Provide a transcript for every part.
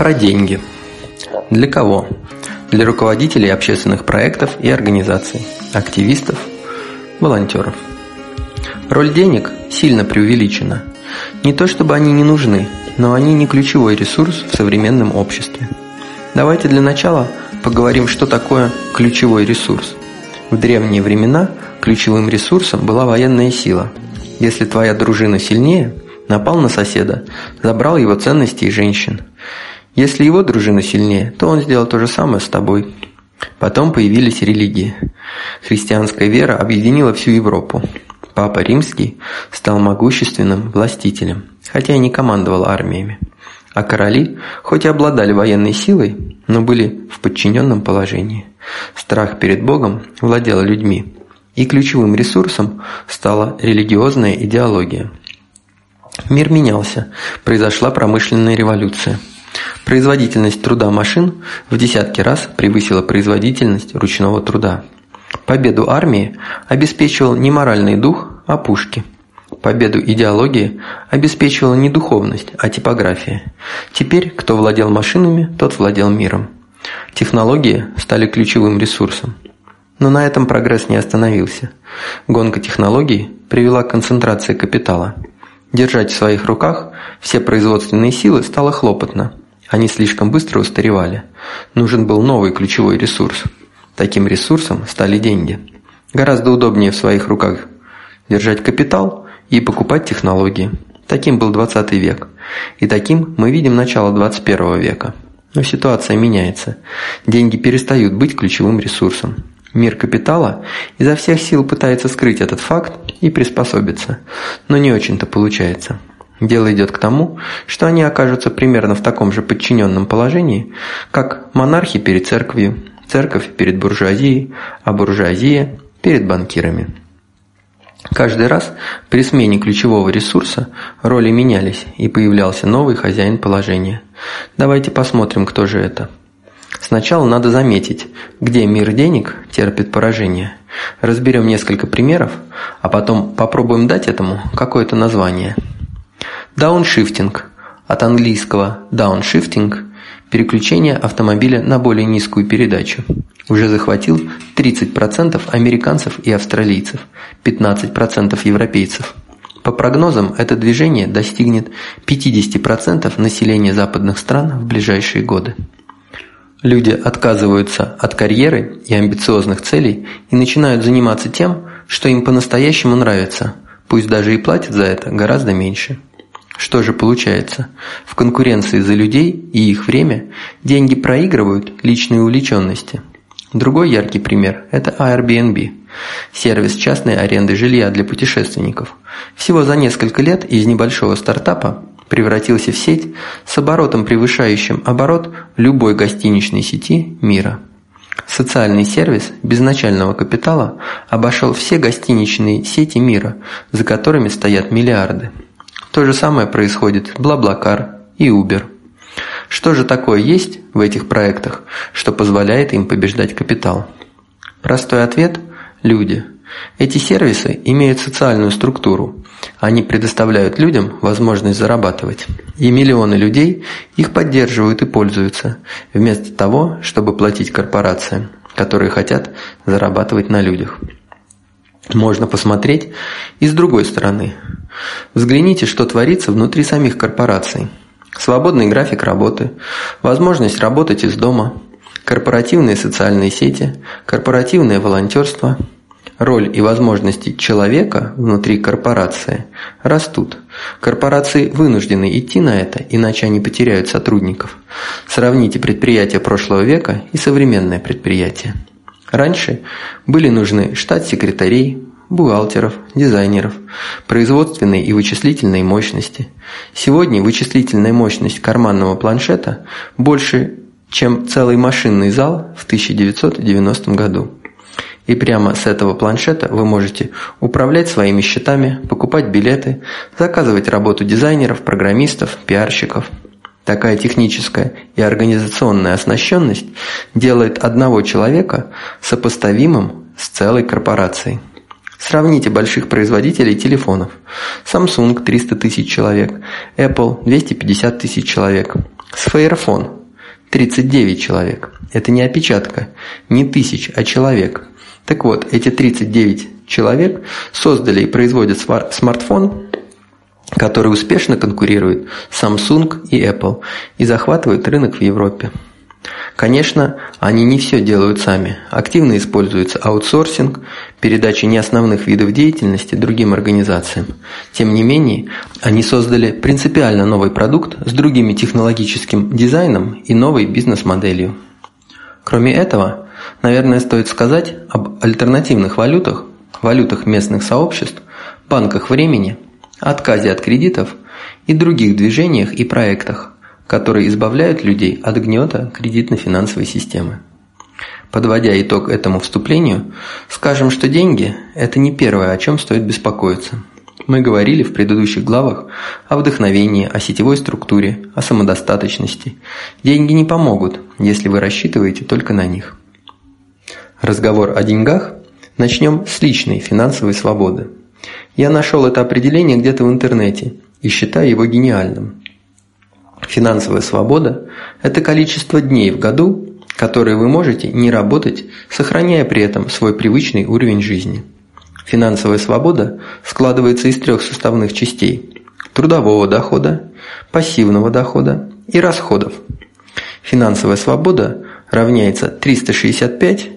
Про деньги. Для кого? Для руководителей общественных проектов и организаций, активистов, волонтеров. Роль денег сильно преувеличена. Не то чтобы они не нужны, но они не ключевой ресурс в современном обществе. Давайте для начала поговорим, что такое ключевой ресурс. В древние времена ключевым ресурсом была военная сила. Если твоя дружина сильнее, напал на соседа, забрал его ценности и женщин. Если его дружина сильнее, то он сделал то же самое с тобой. Потом появились религии. Христианская вера объединила всю Европу. Папа Римский стал могущественным властителем, хотя и не командовал армиями. А короли, хоть и обладали военной силой, но были в подчиненном положении. Страх перед Богом владел людьми, и ключевым ресурсом стала религиозная идеология. Мир менялся, произошла промышленная революция. Производительность труда машин в десятки раз превысила производительность ручного труда. Победу армии обеспечивал не моральный дух, а пушки. Победу идеологии обеспечивала не духовность, а типография. Теперь, кто владел машинами, тот владел миром. Технологии стали ключевым ресурсом. Но на этом прогресс не остановился. Гонка технологий привела к концентрации капитала. Держать в своих руках все производственные силы стало хлопотно. Они слишком быстро устаревали. Нужен был новый ключевой ресурс. Таким ресурсом стали деньги. Гораздо удобнее в своих руках держать капитал и покупать технологии. Таким был 20 век. И таким мы видим начало 21 века. Но ситуация меняется. Деньги перестают быть ключевым ресурсом. Мир капитала изо всех сил пытается скрыть этот факт и приспособиться, но не очень-то получается. Дело идет к тому, что они окажутся примерно в таком же подчиненном положении, как монархи перед церковью, церковь перед буржуазией, а буржуазия перед банкирами. Каждый раз при смене ключевого ресурса роли менялись и появлялся новый хозяин положения. Давайте посмотрим, кто же это. Сначала надо заметить, где мир денег терпит поражение. Разберем несколько примеров, а потом попробуем дать этому какое-то название. Дауншифтинг от английского дауншифтинг – переключение автомобиля на более низкую передачу. Уже захватил 30% американцев и австралийцев, 15% европейцев. По прогнозам, это движение достигнет 50% населения западных стран в ближайшие годы. Люди отказываются от карьеры и амбициозных целей и начинают заниматься тем, что им по-настоящему нравится, пусть даже и платят за это гораздо меньше. Что же получается? В конкуренции за людей и их время деньги проигрывают личные увлеченности. Другой яркий пример – это Airbnb – сервис частной аренды жилья для путешественников. Всего за несколько лет из небольшого стартапа превратился в сеть с оборотом, превышающим оборот любой гостиничной сети мира. Социальный сервис без начального капитала обошел все гостиничные сети мира, за которыми стоят миллиарды. То же самое происходит Блаблакар и Uber. Что же такое есть в этих проектах, что позволяет им побеждать капитал? Простой ответ – люди. Эти сервисы имеют социальную структуру, они предоставляют людям возможность зарабатывать. И миллионы людей их поддерживают и пользуются, вместо того, чтобы платить корпорациям, которые хотят зарабатывать на людях. Можно посмотреть и с другой стороны. Взгляните, что творится внутри самих корпораций. Свободный график работы, возможность работать из дома, корпоративные социальные сети, корпоративное волонтерство – Роль и возможности человека внутри корпорации растут. Корпорации вынуждены идти на это, иначе они потеряют сотрудников. Сравните предприятия прошлого века и современное предприятие. Раньше были нужны штат секретарей, бухгалтеров, дизайнеров, производственной и вычислительной мощности. Сегодня вычислительная мощность карманного планшета больше, чем целый машинный зал в 1990 году. И прямо с этого планшета вы можете управлять своими счетами, покупать билеты, заказывать работу дизайнеров, программистов, пиарщиков. Такая техническая и организационная оснащенность делает одного человека сопоставимым с целой корпорацией. Сравните больших производителей телефонов. Samsung 300 тысяч человек, Apple 250 тысяч человек, Сфейрофон – 39 человек. Это не опечатка, не тысяч, а человек. Так вот, эти 39 человек создали и производят смартфон, который успешно конкурирует с Samsung и Apple и захватывает рынок в Европе. Конечно, они не все делают сами. Активно используется аутсорсинг, передача неосновных видов деятельности другим организациям. Тем не менее, они создали принципиально новый продукт с другим технологическим дизайном и новой бизнес-моделью. Кроме этого, наверное, стоит сказать об альтернативных валютах, валютах местных сообществ, банках времени, отказе от кредитов и других движениях и проектах, которые избавляют людей от гнета кредитно-финансовой системы. Подводя итог этому вступлению, скажем, что деньги – это не первое, о чем стоит беспокоиться. Мы говорили в предыдущих главах о вдохновении, о сетевой структуре, о самодостаточности. Деньги не помогут, если вы рассчитываете только на них. Разговор о деньгах начнем с личной финансовой свободы. Я нашел это определение где-то в интернете и считаю его гениальным. Финансовая свобода – это количество дней в году, которые вы можете не работать, сохраняя при этом свой привычный уровень жизни. Финансовая свобода складывается из трех составных частей – трудового дохода, пассивного дохода и расходов. Финансовая свобода равняется 365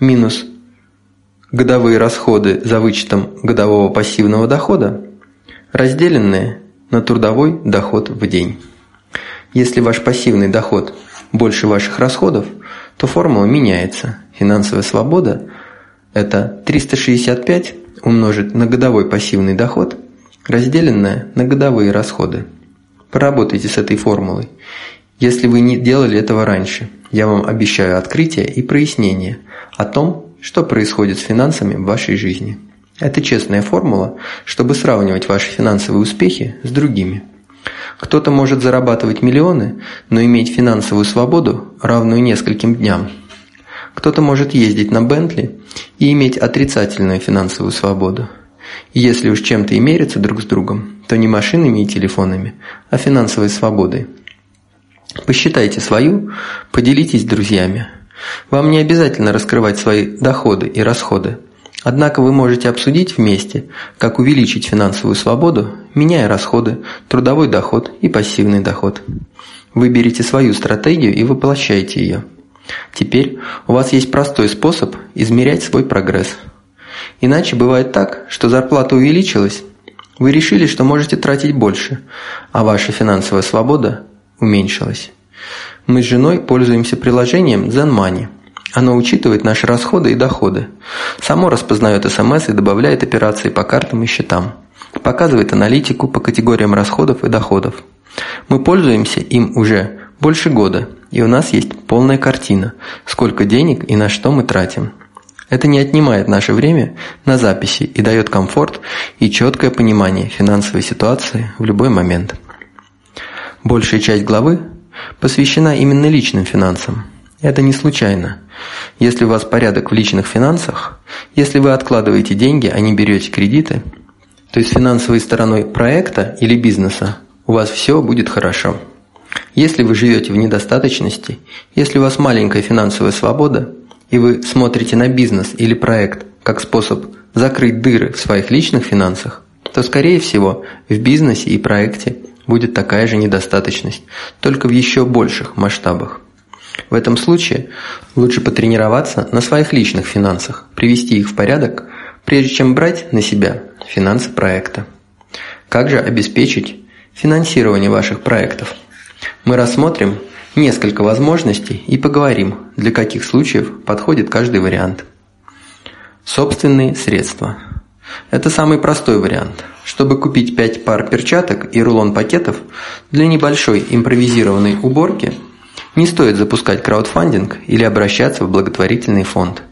минус годовые расходы за вычетом годового пассивного дохода, разделенные на трудовой доход в день. Если ваш пассивный доход больше ваших расходов, то формула меняется. Финансовая свобода – это 365 умножить на годовой пассивный доход, разделенное на годовые расходы. Поработайте с этой формулой. Если вы не делали этого раньше, я вам обещаю открытие и прояснение о том, что происходит с финансами в вашей жизни. Это честная формула, чтобы сравнивать ваши финансовые успехи с другими. Кто-то может зарабатывать миллионы, но иметь финансовую свободу, равную нескольким дням. Кто-то может ездить на Бентли и иметь отрицательную финансовую свободу. Если уж чем-то и мерятся друг с другом, то не машинами и телефонами, а финансовой свободой. Посчитайте свою, поделитесь с друзьями. Вам не обязательно раскрывать свои доходы и расходы. Однако вы можете обсудить вместе, как увеличить финансовую свободу, меняя расходы, трудовой доход и пассивный доход. Выберите свою стратегию и воплощайте ее. Теперь у вас есть простой способ измерять свой прогресс. Иначе бывает так, что зарплата увеличилась, вы решили, что можете тратить больше, а ваша финансовая свобода уменьшилась. Мы с женой пользуемся приложением Zen Money – оно учитывает наши расходы и доходы. Само распознает СМС и добавляет операции по картам и счетам. Показывает аналитику по категориям расходов и доходов. Мы пользуемся им уже больше года, и у нас есть полная картина, сколько денег и на что мы тратим. Это не отнимает наше время на записи и дает комфорт и четкое понимание финансовой ситуации в любой момент. Большая часть главы посвящена именно личным финансам. Это не случайно. Если у вас порядок в личных финансах, если вы откладываете деньги, а не берете кредиты, то есть финансовой стороной проекта или бизнеса у вас все будет хорошо. Если вы живете в недостаточности, если у вас маленькая финансовая свобода, и вы смотрите на бизнес или проект как способ закрыть дыры в своих личных финансах, то, скорее всего, в бизнесе и проекте будет такая же недостаточность, только в еще больших масштабах. В этом случае лучше потренироваться на своих личных финансах, привести их в порядок, прежде чем брать на себя финансы проекта. Как же обеспечить финансирование ваших проектов? Мы рассмотрим несколько возможностей и поговорим, для каких случаев подходит каждый вариант. Собственные средства. Это самый простой вариант. Чтобы купить 5 пар перчаток и рулон пакетов для небольшой импровизированной уборки – не стоит запускать краудфандинг или обращаться в благотворительный фонд.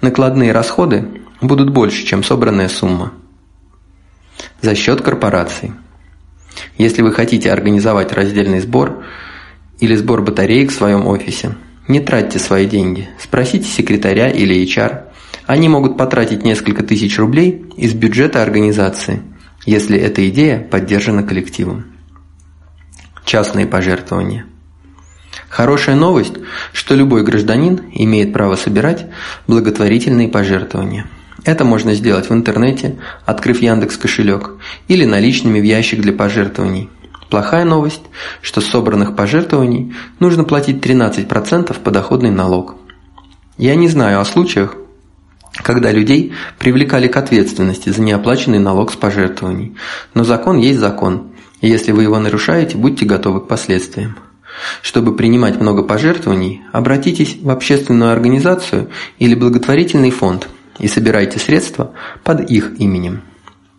Накладные расходы будут больше, чем собранная сумма. За счет корпораций. Если вы хотите организовать раздельный сбор или сбор батареек в своем офисе, не тратьте свои деньги. Спросите секретаря или HR. Они могут потратить несколько тысяч рублей из бюджета организации, если эта идея поддержана коллективом. Частные пожертвования – Хорошая новость, что любой гражданин имеет право собирать благотворительные пожертвования. Это можно сделать в интернете, открыв Яндекс кошелек, или наличными в ящик для пожертвований. Плохая новость, что собранных пожертвований нужно платить 13% подоходный налог. Я не знаю о случаях, когда людей привлекали к ответственности за неоплаченный налог с пожертвований. Но закон есть закон, и если вы его нарушаете, будьте готовы к последствиям. Чтобы принимать много пожертвований, обратитесь в общественную организацию или благотворительный фонд и собирайте средства под их именем.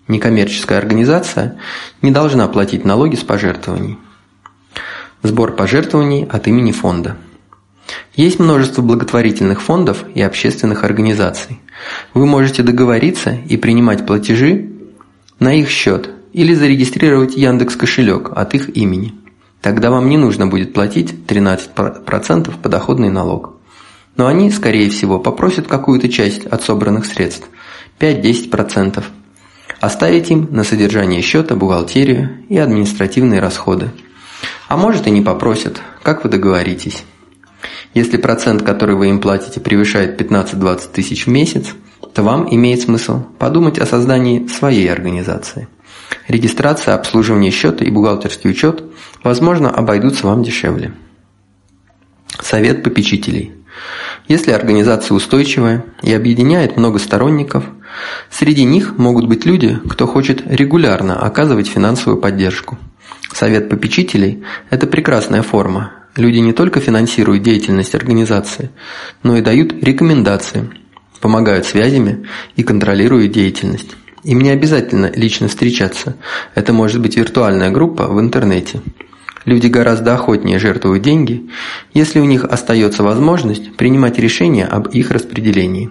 Некоммерческая организация не должна платить налоги с пожертвований. Сбор пожертвований от имени фонда. Есть множество благотворительных фондов и общественных организаций. Вы можете договориться и принимать платежи на их счет или зарегистрировать Яндекс кошелек от их имени. Тогда вам не нужно будет платить 13% подоходный налог. Но они, скорее всего, попросят какую-то часть от собранных средств – 5-10%. Оставить им на содержание счета, бухгалтерию и административные расходы. А может и не попросят, как вы договоритесь. Если процент, который вы им платите, превышает 15-20 тысяч в месяц, то вам имеет смысл подумать о создании своей организации. Регистрация, обслуживание счета и бухгалтерский учет, возможно, обойдутся вам дешевле. Совет попечителей. Если организация устойчивая и объединяет много сторонников, среди них могут быть люди, кто хочет регулярно оказывать финансовую поддержку. Совет попечителей – это прекрасная форма, Люди не только финансируют деятельность организации, но и дают рекомендации, помогают связями и контролируют деятельность. Им не обязательно лично встречаться. Это может быть виртуальная группа в интернете. Люди гораздо охотнее жертвуют деньги, если у них остается возможность принимать решения об их распределении.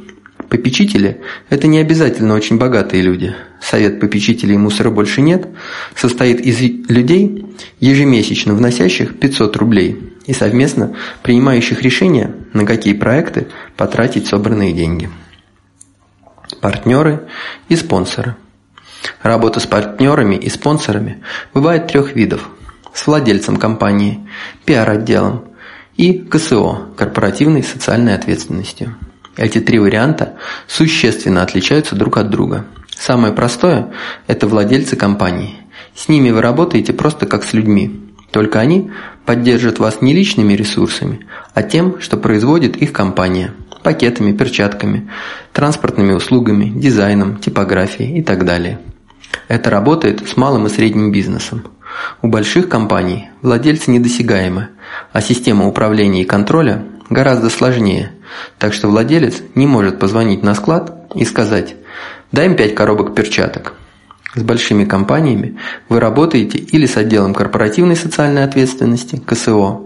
Попечители – это не обязательно очень богатые люди. Совет попечителей мусора больше нет состоит из людей, ежемесячно вносящих 500 рублей и совместно принимающих решения, на какие проекты потратить собранные деньги. Партнеры и спонсоры. Работа с партнерами и спонсорами бывает трех видов. С владельцем компании, пиар-отделом и КСО – корпоративной социальной ответственностью. Эти три варианта существенно отличаются друг от друга. Самое простое – это владельцы компании. С ними вы работаете просто как с людьми. Только они поддержат вас не личными ресурсами, а тем, что производит их компания – пакетами, перчатками, транспортными услугами, дизайном, типографией и так далее. Это работает с малым и средним бизнесом. У больших компаний владельцы недосягаемы, а система управления и контроля гораздо сложнее, так что владелец не может позвонить на склад и сказать «дай им 5 коробок перчаток». С большими компаниями вы работаете или с отделом корпоративной социальной ответственности, КСО.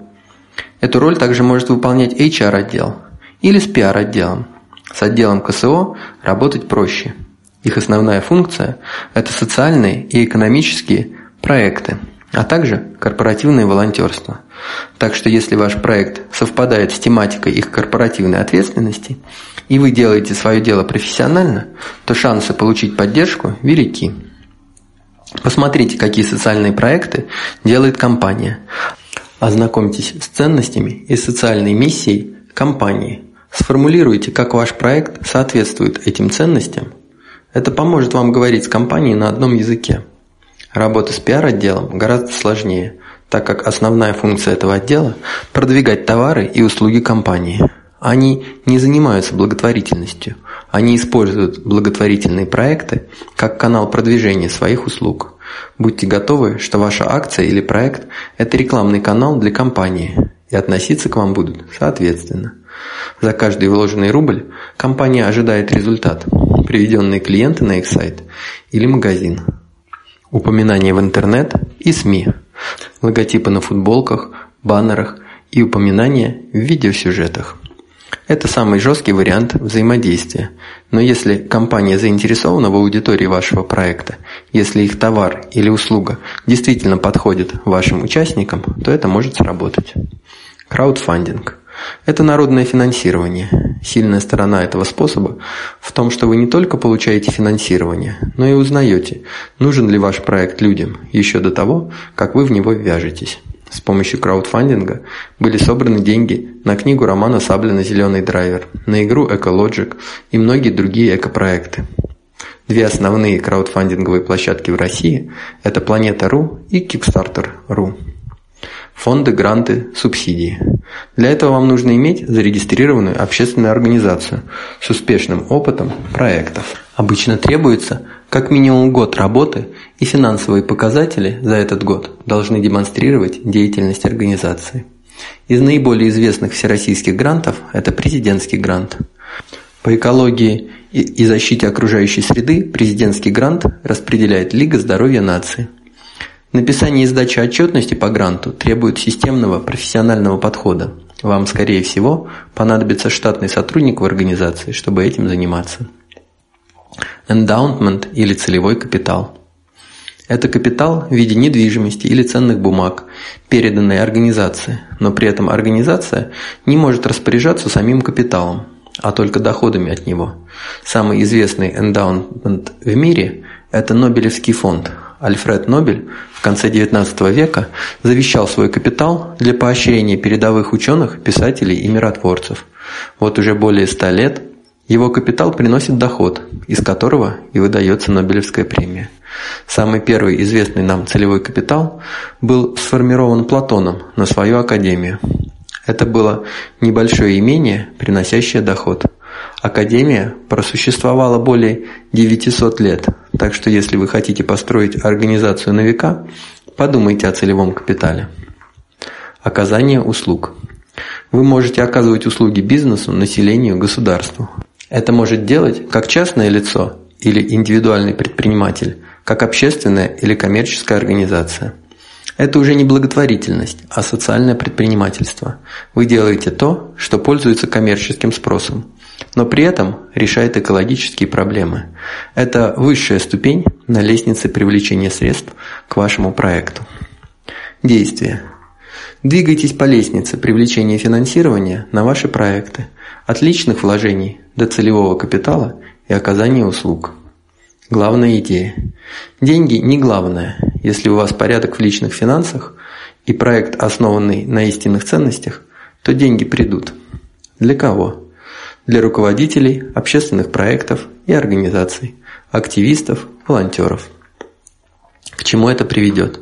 Эту роль также может выполнять HR-отдел или с PR-отделом. С отделом КСО работать проще. Их основная функция – это социальные и экономические проекты – а также корпоративное волонтерство. Так что если ваш проект совпадает с тематикой их корпоративной ответственности, и вы делаете свое дело профессионально, то шансы получить поддержку велики. Посмотрите, какие социальные проекты делает компания. Ознакомьтесь с ценностями и социальной миссией компании. Сформулируйте, как ваш проект соответствует этим ценностям. Это поможет вам говорить с компанией на одном языке. Работа с пиар-отделом гораздо сложнее, так как основная функция этого отдела – продвигать товары и услуги компании. Они не занимаются благотворительностью, они используют благотворительные проекты как канал продвижения своих услуг. Будьте готовы, что ваша акция или проект – это рекламный канал для компании, и относиться к вам будут соответственно. За каждый вложенный рубль компания ожидает результат – приведенные клиенты на их сайт или магазин. Упоминания в интернет и СМИ, логотипы на футболках, баннерах и упоминания в видеосюжетах. Это самый жесткий вариант взаимодействия. Но если компания заинтересована в аудитории вашего проекта, если их товар или услуга действительно подходит вашим участникам, то это может сработать. Краудфандинг – это народное финансирование. Сильная сторона этого способа в том, что вы не только получаете финансирование, но и узнаете, нужен ли ваш проект людям еще до того, как вы в него ввяжетесь. С помощью краудфандинга были собраны деньги на книгу романа Саблина «Зеленый драйвер», на игру «Экологик» и многие другие экопроекты. Две основные краудфандинговые площадки в России – это Планета.ру и Kickstarter.ru. Фонды, гранты, субсидии. Для этого вам нужно иметь зарегистрированную общественную организацию с успешным опытом проектов. Обычно требуется как минимум год работы, и финансовые показатели за этот год должны демонстрировать деятельность организации. Из наиболее известных всероссийских грантов это президентский грант. По экологии и защите окружающей среды президентский грант распределяет Лига здоровья нации – Написание и сдача отчетности по гранту требует системного профессионального подхода. Вам, скорее всего, понадобится штатный сотрудник в организации, чтобы этим заниматься. Эндаунтмент или целевой капитал. Это капитал в виде недвижимости или ценных бумаг, переданной организации, но при этом организация не может распоряжаться самим капиталом, а только доходами от него. Самый известный эндаунтмент в мире – это Нобелевский фонд. Альфред Нобель в конце XIX века завещал свой капитал для поощрения передовых ученых, писателей и миротворцев. Вот уже более ста лет его капитал приносит доход, из которого и выдается Нобелевская премия. Самый первый известный нам целевой капитал был сформирован Платоном на свою академию. Это было небольшое имение, приносящее доход. Академия просуществовала более 900 лет, так что если вы хотите построить организацию на века, подумайте о целевом капитале. Оказание услуг. Вы можете оказывать услуги бизнесу, населению, государству. Это может делать как частное лицо или индивидуальный предприниматель, как общественная или коммерческая организация. Это уже не благотворительность, а социальное предпринимательство. Вы делаете то, что пользуется коммерческим спросом но при этом решает экологические проблемы. Это высшая ступень на лестнице привлечения средств к вашему проекту. Действие. Двигайтесь по лестнице привлечения финансирования на ваши проекты, от личных вложений до целевого капитала и оказания услуг. Главная идея. Деньги не главное, если у вас порядок в личных финансах и проект, основанный на истинных ценностях, то деньги придут. Для кого? для руководителей общественных проектов и организаций, активистов, волонтеров. К чему это приведет?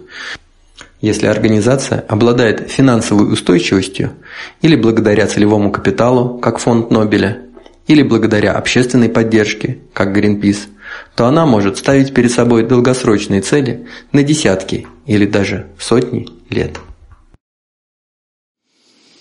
Если организация обладает финансовой устойчивостью или благодаря целевому капиталу, как фонд Нобеля, или благодаря общественной поддержке, как Greenpeace, то она может ставить перед собой долгосрочные цели на десятки или даже сотни лет.